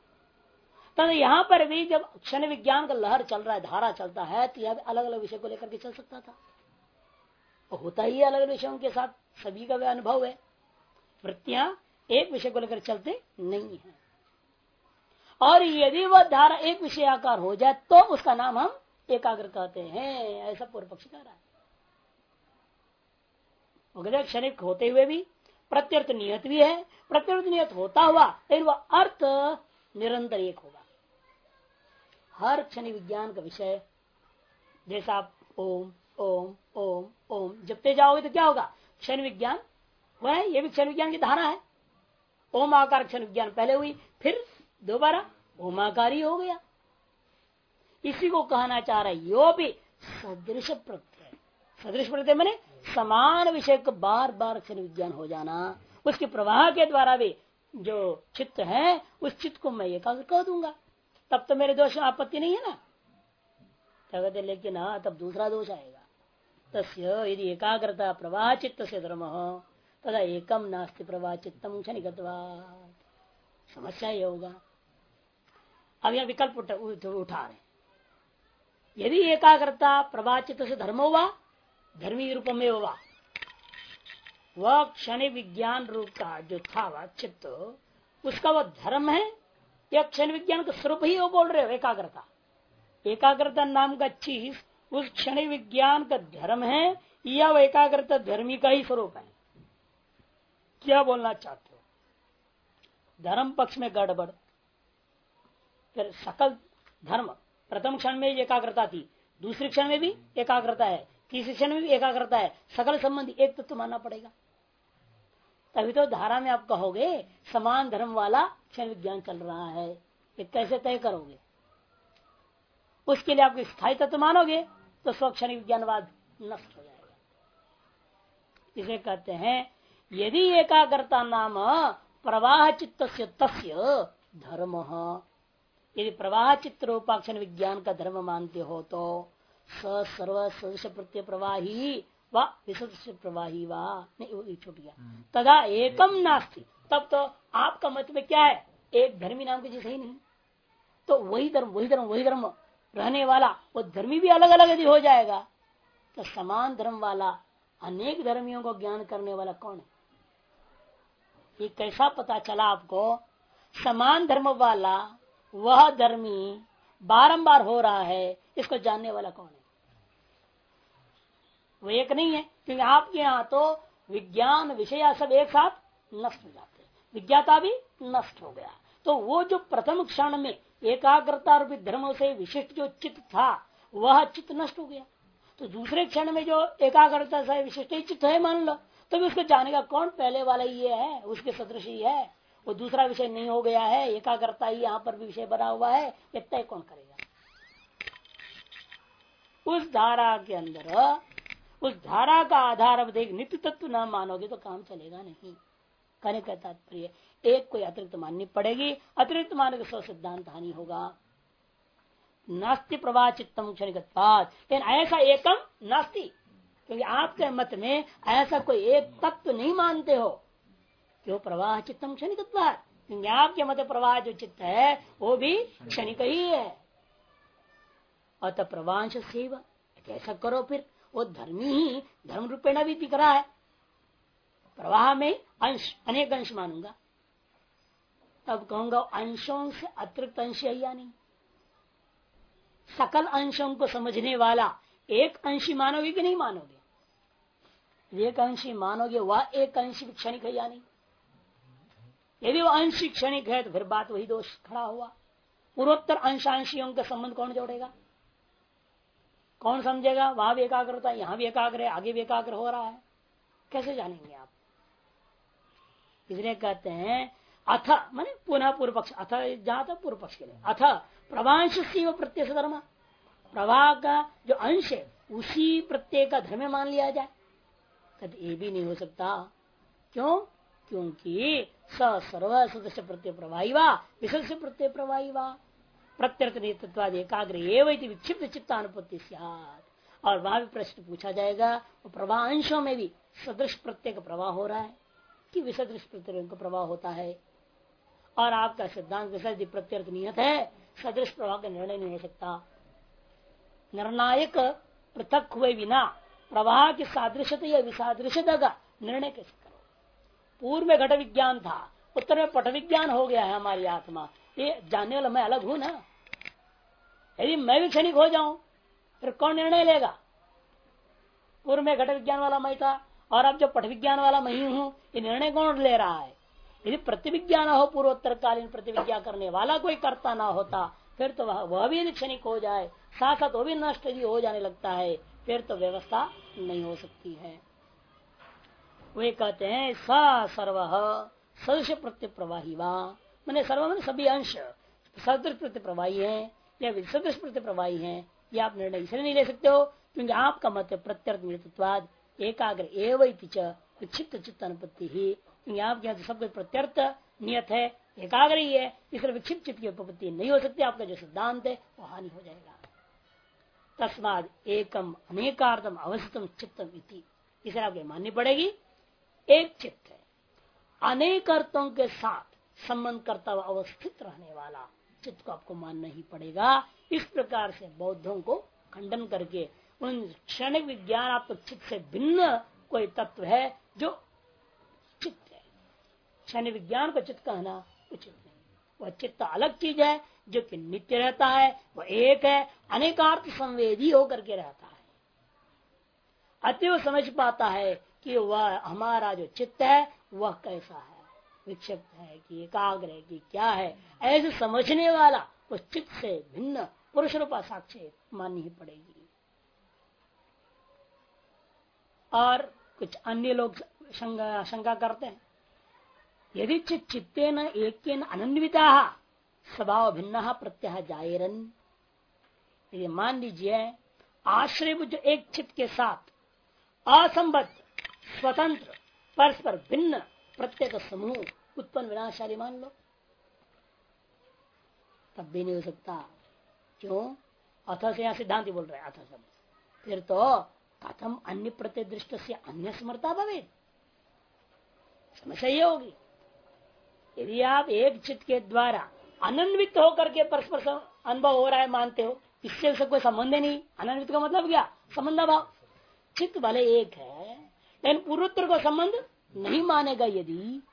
तब यहाँ पर भी जब क्षण विज्ञान का लहर चल रहा है, धारा चलता है तो यह अलग अलग विषय को लेकर के चल सकता था। तो होता ही अलग अलग विषयों के साथ। सभी का अनुभव है। वृत्तियाँ एक विषय को लेकर चलते नहीं है। और यदि वह धारा एक विषय आकार हो जाए तो उसका नाम हम एकाग्र कहते हैं। ऐसा पूर्व पक्ष कह रहा है। क्षणिक होते हुए भी प्रत्यर्थ नियत भी है, प्रत्यर्थ नियत होता हुआ लेकिन वह अर्थ निरंतर एक होगा। हर क्षण विज्ञान का विषय, जैसा आप ओम ओम ओम ओम जपते जाओगे तो क्या होगा? क्षण विज्ञान, वह है ये भी क्षण विज्ञान की धारा है। ओम आकार क्षण विज्ञान पहले हुई, फिर दोबारा ओमाकारी हो गया। इसी को कहना चाह रहा है, यो भी सदृश प्रत्यय। सदृश प्रत्यय मैंने समान विषय को बार बार क्षण विज्ञान हो जाना, उसके प्रवाह के द्वारा भी जो चित्त है, उस चित्त को मैं एकाग्र कह दूँगा। तब तो मेरे दोष आपत्ति नहीं है ना? कहते लेकिन हाँ तब दूसरा दोष आएगा। तस्य यदि एकाग्रता प्रवाह चित्त से धर्म हो तथा एकम नास्ति प्रवाह चित्तम समस्या ही होगा। अब यह विकल्प उठा रहे यदि एकाग्रता प्रवाह चित्त से धर्म हुआ धर्मी रूप में हुआ वह क्षण विज्ञान रूप का जो था वह चित्त उसका वह धर्म है, या क्षण विज्ञान का स्वरूप ही वो बोल रहे हो, एकाग्रता। एकाग्रता नाम का चीज़, उस क्षण विज्ञान का धर्म है, या वह एकाग्रता धर्मी का ही स्वरूप है। क्या बोलना चाहते हो? धर्म पक्ष में गड़बड़। फिर सकल धर्म, प्रथम क्षण में एकाग्रता थी, दूसरे क्षण में भी एकाग्रता है। तीसरे क्षण में भी एकाग्रता है। सकल संबंधी एक तत्व तो मानना पड़ेगा। तभी तो धारा में आप कहोगे, समान धर्म वाला क्षण विज्ञान चल रहा है। ये कैसे तय करोगे? उसके लिए आप स्थायी तत्व मानोगे तो स्वक्षण विज्ञानवाद नष्ट हो जाएगा। इसे कहते हैं, यदि एकाग्रता नाम प्रवाह चित्त तस्य धर्म, यदि प्रवाह चित्त रूपाक्षण विज्ञान का धर्म मानते हो तो सर्व सदस्य प्रत्यय प्रवाही व। विसदस्य प्रवाही वा नहीं छूट गया। हम्म। तदा एकम नास्ति। तब तो आपका मत में क्या है? एक धर्मी नाम की चीज़ ही नहीं। तो वही धर्म वही धर्म वही धर्म रहने वाला वो धर्मी भी अलग अलग यदि हो जाएगा तो समान धर्म वाला अनेक धर्मियों को ज्ञान करने वाला कौन है? ये कैसा पता चला आपको? समान धर्म वाला वह धर्मी बारंबार हो रहा है इसको जानने वाला कौन है? वो एक नहीं है, क्योंकि आपके यहाँ तो विज्ञान विषय सब एक साथ नष्ट हो जाते हैं। विज्ञाता भी नष्ट हो गया। तो वो जो प्रथम क्षण में एकाग्रता रूपी धर्म से विशिष्ट जो चित्त था, वह चित्त नष्ट हो गया। तो दूसरे क्षण में जो एकाग्रता से विशिष्ट चित्त है, मान लो तो भी उसको जाने का कौन? पहले वाला ये है, उसके सदृश ही है। वो दूसरा विषय नहीं हो गया है, एकाग्रता ही यहाँ पर भी विषय बना हुआ है, ये तय कौन करेगा? उस धारा के अंदर उस धारा का आधार अब देख, नित्य तत्व न मानोगे तो काम चलेगा नहीं। कहने का तात्पर्य, एक कोई अतिरिक्त माननी पड़ेगी, अतिरिक्त मानने का स्व सिद्धांत हानि होगा। नास्ति प्रवाह चित्तम क्षणिक लेकिन ऐसा एकम नास्ति, क्योंकि आपके मत में ऐसा कोई एक तत्व नहीं मानते हो कि वो प्रवाह चित्तम क्षणिक क्योंकि आपके मत प्रवाह जो चित्त है, वो भी क्षणिक ही है। अतः प्रवांश सेवा कैसा करो फिर। वो धर्मी ही धर्म रूपेण भी दिख रहा है। प्रवाह में अंश, अनेक अंश मानूँगा। तब कहूँगा, अंशों से अतिरिक्त अंश है या नहीं? सकल अंशों को समझने वाला एक अंशी मानोगे कि नहीं मानोगे? एक अंशी मानोगे, वह एक अंश क्षणिक है या नहीं? यदि वह अंश क्षणिक है तो फिर बात वही दोष खड़ा हुआ। पूर्वोत्तर अंशांशियों का संबंध कौन जोड़ेगा? कौन समझेगा? वहाँ भी एकाग्र होता है, यहाँ भी एकाग्र है, आगे भी एकाग्र हो रहा है। कैसे जानेंगे आप? इसलिए कहते हैं, अथ, माने पुनः पूर्व पक्ष, अथ जहाँ तक पूर्व पक्ष के लिए। अथ, प्रवांश प्रत्यक्ष धर्म। प्रवाह का जो अंश है, उसी प्रत्यय का धर्म मान लिया जाए। कहते ये भी नहीं हो सकता। क्यों? क्योंकि स सर्व सदस्य प्रत्यय प्रवाही वा प्रत्यय प्रवाही वा प्रत्यर्थ नेतृत्वाद एकाग्र एवं विक्षिप्त चित्तानुपत्ति और वहाँ भी प्रश्न पूछा जाएगा, वो प्रवाह अंशों में भी सदृश प्रत्यय का प्रवाह हो रहा है। कि विसदृश प्रत्यय का प्रवाह होता है? और आपका सिद्धांत विसर्जि प्रत्यर्थ नियत है, सदृश प्रवाह का निर्णय नहीं हो सकता। निर्णायक पृथक हुए बिना प्रवाह की सादृश्यता या विसादृश्यता का निर्णय कैसे करो पूर्व में घट विज्ञान था, उत्तर में पट विज्ञान हो गया है हमारी आत्मा। ये जानने वाला मैं अलग हूँ ना? यदि मैं भी क्षणिक हो जाऊँ फिर कौन निर्णय लेगा? पूर्व में घट विज्ञान वाला मैं था और अब जो पट विज्ञान वाला मैं हूँ ये निर्णय कौन ले रहा है? यदि प्रतिविज्ञान हो पूर्वोत्तर कालीन प्रतिविज्ञा करने वाला कोई करता ना होता फिर तो वह, भी क्षणिक हो जाए साथ वो भी नष्ट यदि हो जाने लगता है फिर तो व्यवस्था नहीं हो सकती है। वे कहते हैं स सर्व सदस्य प्रत्यय प्रवाही वहाँ मैंने सर्व मैंने सभी अंश सदृश प्रति प्रवाही है, या सदृश प्रति प्रवाही है, ये आप निर्णय इसलिए नहीं ले सकते हो, क्योंकि आपका मत प्रत्यर्थ नित्वाद एकाग्र एवं विक्षिप्त चित्त अनुपत्ति ही। क्योंकि आपके यहाँ सब कुछ प्रत्यर्थ, नियत है, एकाग्र ही है इसलिए विक्षिप्त चित्त की उपपत्ति नहीं हो सकती, आपका जो सिद्धांत है, वो हानि हो जाएगा। तस्माद एकम अनेकार्थम अवस्थितम चित्तम इति। इसे आपके माननी पड़ेगी। एक चित्त है। अनेक अर्थों के साथ संबंध करता हुआ अवस्थित रहने वाला चित्त को आपको मानना ही पड़ेगा। इस प्रकार से बौद्धों को खंडन करके उन क्षणिक विज्ञान आप चित्त से भिन्न कोई तत्व है जो चित्त है। क्षण विज्ञान को चित्त कहना उचित नहीं। वह चित्त अलग चीज़ है जो कि नित्य रहता है, वह एक है, अनेकार्थ संवेदी होकर के रहता है। अति समझ पाता है कि वह हमारा जो चित्त है, वह कैसा है। विक्षिप्त है कि एकाग्र है कि क्या है। ऐसे समझने वाला उस चित्त से भिन्न पुरुष रूपा साक्ष्य माननी ही पड़ेगी। और कुछ अन्य लोग शंका करते हैं। यदि चित चित्ते न एक अन्विता स्वभाव भिन्न प्रत्यय जायरन। यदि मान लीजिए आश्रय जो एक चित्त के साथ असंबद्ध, स्वतंत्र, परस्पर भिन्न प्रत्येक समूह उत्पन्न विनाशाली मान लो। तब भी नहीं हो सकता। क्यों? अथ से यहाँ सिद्धांत बोल रहे अथ सब फिर तो कथम अन्य प्रत्यय दृष्ट से अन्य समर्था भवे समस्या ये होगी। यदि आप एक चित्त के द्वारा अनन्वित होकर के परस्पर अनुभव हो रहा है, मानते हो, इससे कोई संबंध नहीं। अनन्वित का मतलब क्या? संबंध भाव चित्त भले एक है, लेकिन पूर्वोत्तर को संबंध नहीं मानेगा यदि,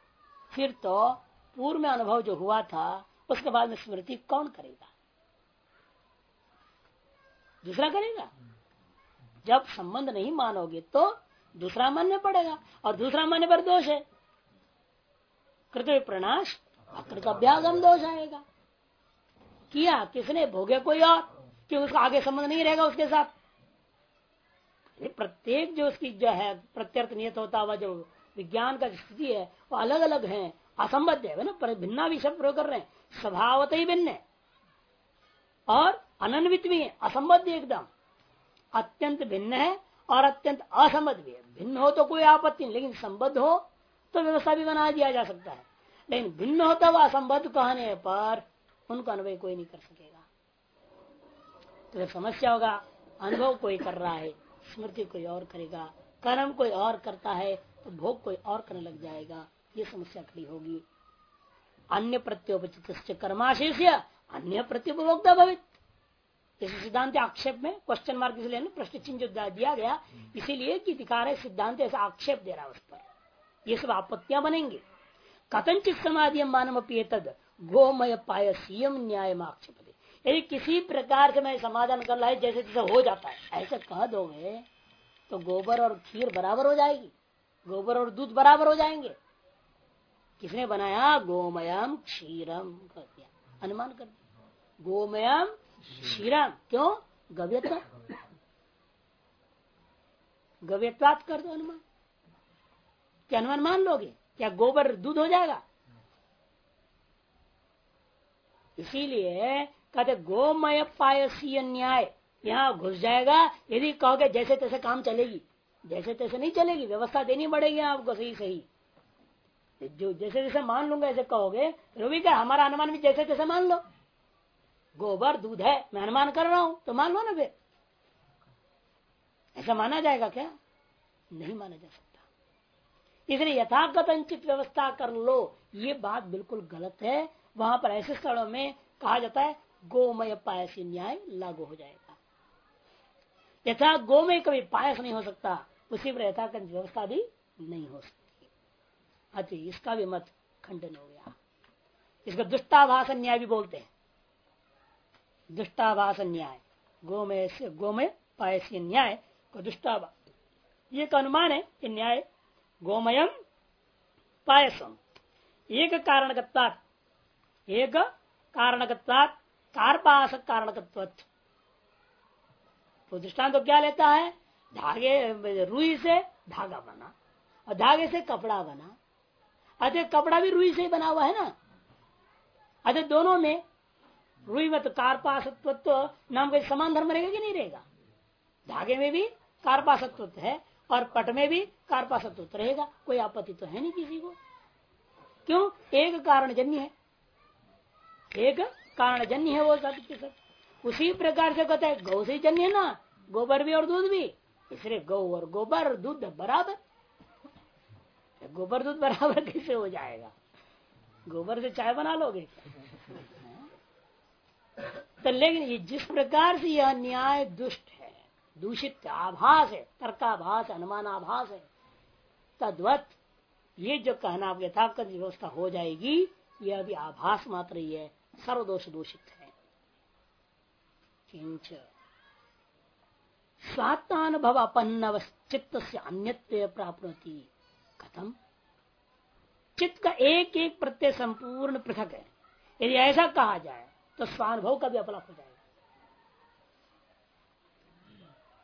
फिर तो पूर्व में अनुभव जो हुआ था, उसके बाद में स्मृति कौन करेगा? दूसरा करेगा? जब संबंध नहीं मानोगे तो दूसरा मानने पड़ेगा, और दूसरा मानने पर दोष है। कृत प्रणाश अकृत अभ्यागम दोष आएगा। किया? किसने? भोगे कोई और, कि उसका आगे संबंध नहीं रहेगा उसके साथ? प्रत्येक जो उसकी जो है, प्रत्यर्थ नियत होता हुआ जो विज्ञान का स्थिति है, वो अलग अलग है, असंबद्ध है ना? पर भिन्ना भी सब प्रयोग कर रहे हैं। स्वभावत ही भिन्न है। और अनन्वित भी है, असंबद्ध एकदम। अत्यंत भिन्न है और अत्यंत असंबद्ध भी है। भिन्न हो तो कोई आपत्ति नहीं, लेकिन संबद्ध हो तो व्यवस्था भी बना दिया जा सकता है। लेकिन भिन्न होता हुआ असंबद्ध कहने पर उनका अनुभव कोई नहीं कर सकेगा। तो समस्या होगा, अनुभव कोई कर रहा है, स्मृति कोई और करेगा, कर्म कोई और करता है तो भोग कोई और करने लग जाएगा ये समस्या खड़ी होगी। अन्य प्रत्योपचित कर्माशेष अन्य प्रत्युपभोक्ता भवित। इस सिद्धांत आक्षेप में क्वेश्चन मार्क इसलिए प्रश्न चिन्ह जो दिया गया इसीलिए कि दिखा रहे सिद्धांत ऐसा आक्षेप दे रहा है उस पर। ये सब आपत्तियाँ बनेंगे। कथनचित समाधि मानव तद गोमय पाय सीएम न्याय आक्षेप यदि किसी प्रकार से मैं समाधान कर ला जैसे जैसे हो जाता है ऐसे कह दोगे तो गोबर और खीर बराबर हो जाएगी। गोबर और दूध बराबर हो जाएँगे। किसने बनाया? गोमयम क्षीरम कर दिया। अनुमान कर दिया। गोमयम क्षीरम। क्यों? गव्यत्व गव्यत्वात कर दो अनुमान। क्या अनुमान मान लोगे? क्या गोबर दूध हो जाएगा? इसीलिए कहते गोमय पायसीय न्याय। यहाँ घुस जाएगा, यदि कहोगे जैसे तैसे काम चलेगी। जैसे तैसे नहीं चलेगी, व्यवस्था देनी पड़ेगी आपको सही सही जो, जैसे जैसे मान लूँगा, ऐसे कहोगे रवि का हमारा अनुमान भी जैसे तैसे मान लो। गोबर, दूध है, मैं अनुमान कर रहा हूँ तो मान लो ना फिर। ऐसा माना जाएगा क्या? नहीं माना जा सकता। इसलिए यथाकथित व्यवस्था कर लो। ये बात बिल्कुल गलत है। वहाँ पर ऐसे स्थलों में कहा जाता है, गोमय पायस न्याय लागू हो जाएगा। यथा गोमय कभी पायस नहीं हो सकता। उसी पर यथा व्यवस्था भी नहीं हो सकती। अति, इसका भी मत खंडन हो गया। इसका दुष्टाभाष न्याय भी बोलते हैं। दुष्टाभाष न्याय गोमय से गोमय पायसी न्याय को दुष्टाभा ये अनुमान है कि न्याय गोमयम, पायसम। एक कारण एक कारणकत्वात, कारपास कारणकत्व तो तो क्या लेता है? धागे, रुई से धागा बना, और धागे से कपड़ा बना। अतः कपड़ा भी रुई से ही बना हुआ है ना? अतः दोनों में रुई में तो कारपासत्व तो नाम का समान धर्म रहेगा कि नहीं रहेगा? धागे में भी कारपासत्व है, और पट में भी कारपासत्व रहेगा। कोई आपत्ति तो है नहीं किसी को। क्यों? एक कारण जन्य है। एक कारण जन्य है वो सब सब। उसी प्रकार से कहते हैं, गौ से जन्य है ना? गोबर भी और दूध भी। इसलिए गौ और गोबर, दूध बराबर। गोबर, दूध बराबर कैसे हो जाएगा? गोबर से चाय बना लोगे? तो लेकिन ये जिस प्रकार से यह न्याय दुष्ट है, दूषित आभास है, तर्काभास अनुमान आभास है, तद्वत ये जो कहना आप यथाकथ व्यवस्था हो जाएगी यह अभी आभास मात्र ही है, सर्वदोष दूषित है। किंच स्वात्मानुभव अपन्न चित्त से अन्य प्राप्त कथम? चित्त का एक एक प्रत्यय संपूर्ण पृथक है। यदि ऐसा कहा जाए तो स्वानुभव का भी अपलप हो जाएगा।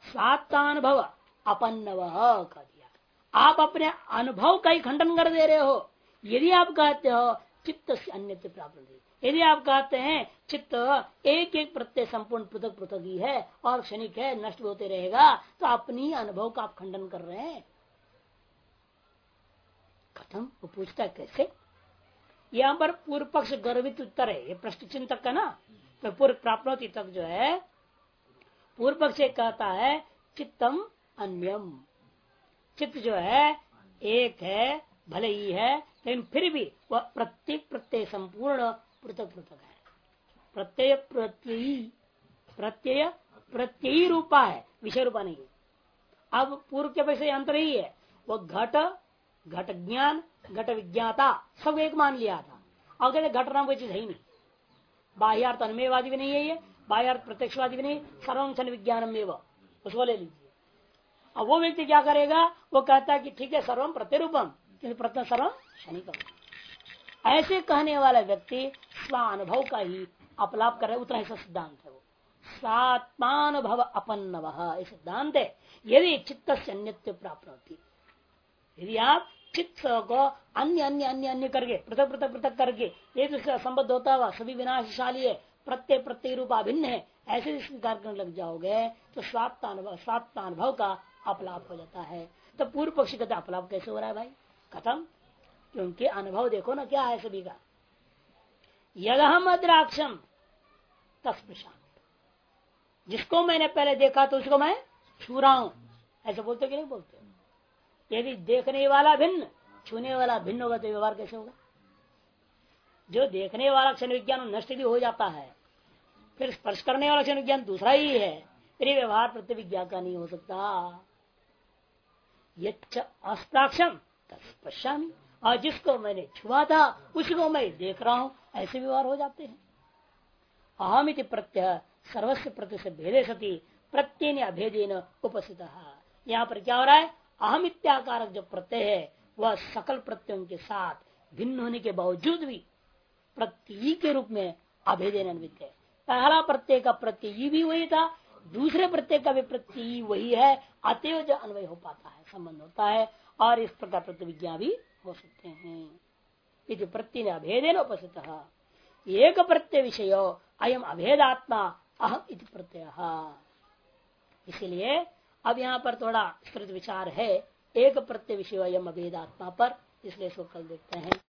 स्वात्मानुभव अपन्न कह दिया। आप अपने अनुभव का ही खंडन कर दे रहे हो। यदि आप कहते हो चित्त से अन्य प्राप्त यदि आप कहते हैं, चित्त एक एक प्रत्यय संपूर्ण पृथक पृथक ही है और क्षणिक है, नष्ट होते रहेगा तो अपनी अनुभव का आप खंडन कर रहे हैं। खत्म वो पूछता कैसे? यहाँ पर पूर्व पक्ष गर्वित उत्तर है, ये प्रश्न चिंतक का ना? तो पूर्व प्राप्त तक जो है, पूर्व पक्ष कहता है, चित्तम अन्यम। चित्त जो है, एक है, भले ही है लेकिन फिर भी वह प्रत्येक प्रत्यय संपूर्ण पृथक पृथक है। प्रत्यय प्रत्ययी प्रत्यय प्रत्ययी रूपा है, विषय रूपा नहीं है। अब पूर्व के पैसे अंतर ही है। वह घट घट ज्ञान, घट विज्ञाता, सब एक मान लिया था। अब कहते घट नाम कोई चीज़ है ही नहीं। बाह्यार्थ अनुमेयवादी भी नहीं है ये, बाह्यार्थ प्रत्यक्षवादी भी नहीं सर्वक्षण विज्ञान उसको ले लीजिए। अब वो व्यक्ति क्या करेगा? वो कहता है कि ठीक है सर्वम प्रत्यरूपम। किन्तु प्रत्यय शनि शनिकम ऐसे कहने वाला व्यक्ति स्वानुभव का ही अपलाप कर रहे उतना ऐसा सिद्धांत है वो। स्वात्मानुभव अपन सिद्धांत है। यदि चित्त से अन्य प्राप्त होती यदि आप चित्त को अन्य अन्य अन्य अन्य करके, पृथक पृथक पृथक करके एक दूसरे संबद्ध होता हुआ सभी विनाशशाली है, प्रत्यय प्रत्यय रूप अभिन्न है, ऐसे स्वीकार करने लग जाओगे तो स्वात्मानुभव स्वात्मानुभव का अपलाप हो जाता है। तो पूर्व पक्षी का अपलाप कैसे हो रहा है भाई? खत्म क्योंकि अनुभव देखो ना, क्या है सभी का? यदहम अद्राक्षम तस्पृशांत जिसको मैंने पहले देखा तो उसको मैं छू रहा हूँ। ऐसे बोलते कि नहीं बोलते? यदि देखने वाला भिन्न, छूने वाला भिन्न होगा तो व्यवहार कैसे होगा? जो देखने वाला क्षण विज्ञान नष्ट भी हो जाता है, फिर स्पर्श करने वाला क्षण विज्ञान दूसरा ही है, फिर व्यवहार प्रतिविज्ञा का नहीं हो सकता। अस्प्राक्षम पश्चामी और जिसको मैंने छुआ था, उसको मैं देख रहा हूँ। ऐसे व्यवहार हो जाते हैं। अहमित प्रत्यय, सर्वस्व प्रत्यय से भेदे सती प्रत्यय अभेदे उपस्थित। यहाँ पर क्या हो रहा है? अहमित्याकारक जो प्रत्यय है, वह सकल प्रत्ययों के साथ भिन्न होने के बावजूद भी प्रत्यय के रूप में अभेदन अन्वित है। पहला प्रत्यय का प्रत्यय भी वही था, दूसरे प्रत्यय का भी प्रत्यय वही है, अतएव जो अन्वय हो पाता है, संबंध होता है। और इस प्रकार प्रतिविज्ञा भी हो सकते हैं। प्रत्यय न उपस्थित एक प्रत्यय विषय अयम अभेदात्मा, अहम इति प्रत्यय। इसलिए अब यहाँ पर थोड़ा विचार है। एक प्रत्यय विषय अयम अभेदात्मा पर, इसलिए इसको कल देखते हैं।